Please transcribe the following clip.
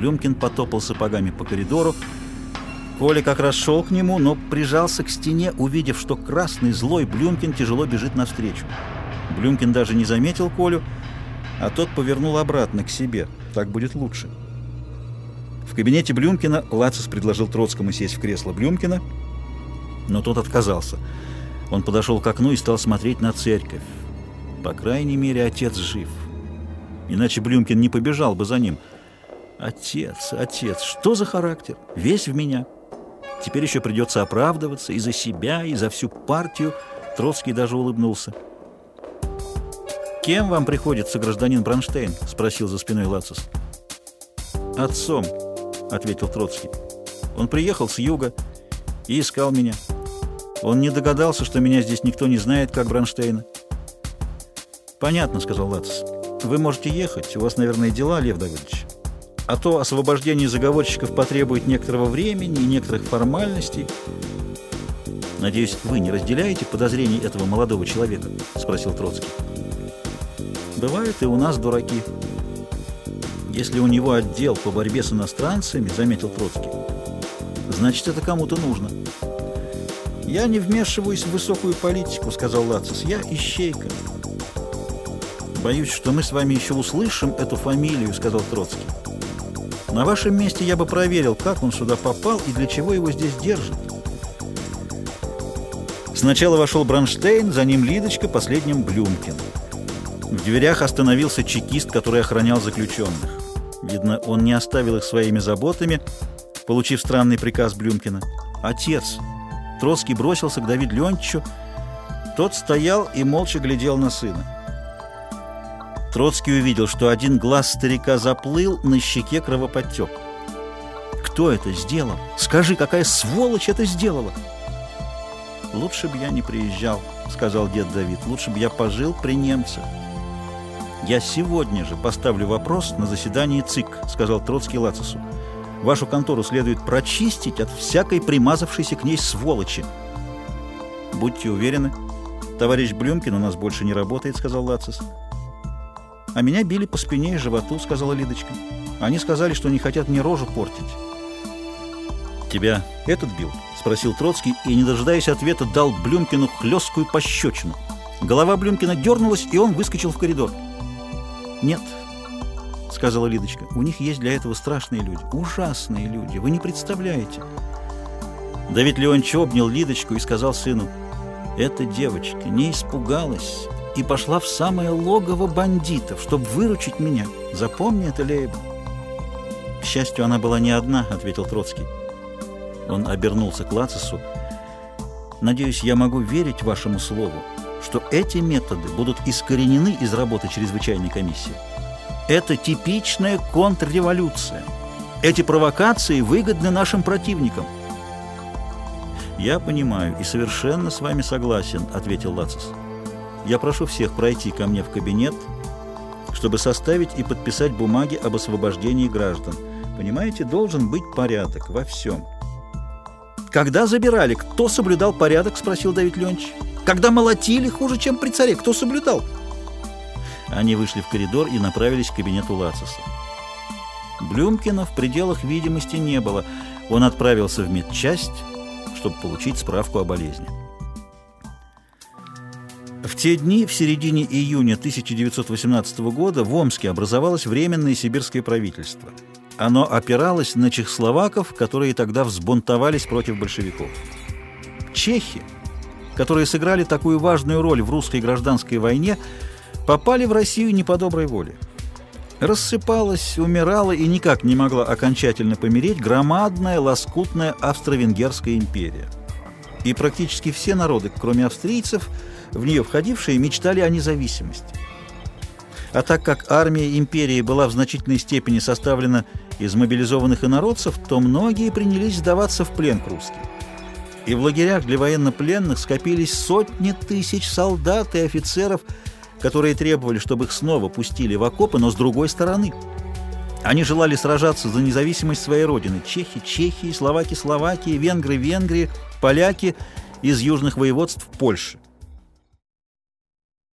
Блюмкин потопал сапогами по коридору. Коля как раз шел к нему, но прижался к стене, увидев, что красный злой Блюмкин тяжело бежит навстречу. Блюмкин даже не заметил Колю, а тот повернул обратно к себе. Так будет лучше. В кабинете Блюмкина Лацис предложил Троцкому сесть в кресло Блюмкина, но тот отказался. Он подошел к окну и стал смотреть на церковь. По крайней мере, отец жив. Иначе Блюмкин не побежал бы за ним. Отец, отец, что за характер? Весь в меня. Теперь еще придется оправдываться и за себя, и за всю партию. Троцкий даже улыбнулся. «Кем вам приходится, гражданин Бронштейн?» — спросил за спиной Лацис. «Отцом», — ответил Троцкий. «Он приехал с юга и искал меня. Он не догадался, что меня здесь никто не знает, как Бронштейна». «Понятно», — сказал Лацис. «Вы можете ехать, у вас, наверное, дела, Лев Давыдович. А то освобождение заговорщиков потребует некоторого времени и некоторых формальностей». «Надеюсь, вы не разделяете подозрений этого молодого человека?» — спросил Троцкий. «Бывают и у нас дураки». «Если у него отдел по борьбе с иностранцами», — заметил Троцкий, — «значит, это кому-то нужно». «Я не вмешиваюсь в высокую политику», — сказал Лацис. «Я ищейка». «Боюсь, что мы с вами еще услышим эту фамилию», — сказал Троцкий. «На вашем месте я бы проверил, как он сюда попал и для чего его здесь держат». Сначала вошел Бронштейн, за ним Лидочка, последним Блюмкин. В дверях остановился чекист, который охранял заключенных. Видно, он не оставил их своими заботами, получив странный приказ Блюмкина. «Отец!» Троцкий бросился к Давиду Леонтьевичу. Тот стоял и молча глядел на сына. Троцкий увидел, что один глаз старика заплыл, на щеке кровоподтек. «Кто это сделал? Скажи, какая сволочь это сделала?» «Лучше бы я не приезжал», — сказал дед Давид. «Лучше бы я пожил при немцах». «Я сегодня же поставлю вопрос на заседании ЦИК», — сказал Троцкий Лацису. «Вашу контору следует прочистить от всякой примазавшейся к ней сволочи». «Будьте уверены, товарищ Блюмкин у нас больше не работает», — сказал Лацис. «А меня били по спине и животу», — сказала Лидочка. «Они сказали, что не хотят мне рожу портить». «Тебя этот бил?» — спросил Троцкий и, не дожидаясь ответа, дал Блюмкину хлесткую пощечину. Голова Блюмкина дернулась, и он выскочил в коридор. «Нет», — сказала Лидочка, — «у них есть для этого страшные люди, ужасные люди, вы не представляете». Давид Леонтьевич обнял Лидочку и сказал сыну, «Эта девочка не испугалась и пошла в самое логово бандитов, чтобы выручить меня. Запомни это, Лейба». «К счастью, она была не одна», — ответил Троцкий. Он обернулся к Лацису. «Надеюсь, я могу верить вашему слову, что эти методы будут искоренены из работы чрезвычайной комиссии. Это типичная контрреволюция. Эти провокации выгодны нашим противникам». «Я понимаю и совершенно с вами согласен», — ответил Лацис. «Я прошу всех пройти ко мне в кабинет, чтобы составить и подписать бумаги об освобождении граждан. Понимаете, должен быть порядок во всем». «Когда забирали, кто соблюдал порядок?» — спросил Давид Ленч. «Когда молотили хуже, чем при царе, кто соблюдал?» Они вышли в коридор и направились к кабинету Лациса. Блюмкина в пределах видимости не было. Он отправился в медчасть, чтобы получить справку о болезни. Те дни, в середине июня 1918 года, в Омске образовалось Временное сибирское правительство – оно опиралось на чехословаков, которые тогда взбунтовались против большевиков. Чехи, которые сыграли такую важную роль в русской гражданской войне, попали в Россию не по доброй воле. Рассыпалась, умирала и никак не могла окончательно помереть громадная, лоскутная Австро-Венгерская империя. И практически все народы, кроме австрийцев, в нее входившие, мечтали о независимости. А так как армия империи была в значительной степени составлена из мобилизованных инородцев, то многие принялись сдаваться в плен к русским. И в лагерях для военнопленных скопились сотни тысяч солдат и офицеров, которые требовали, чтобы их снова пустили в окопы, но с другой стороны. Они желали сражаться за независимость своей родины. Чехи – Чехии, Словаки – Словакии, Венгры – Венгрии, поляки из южных воеводств – Польши.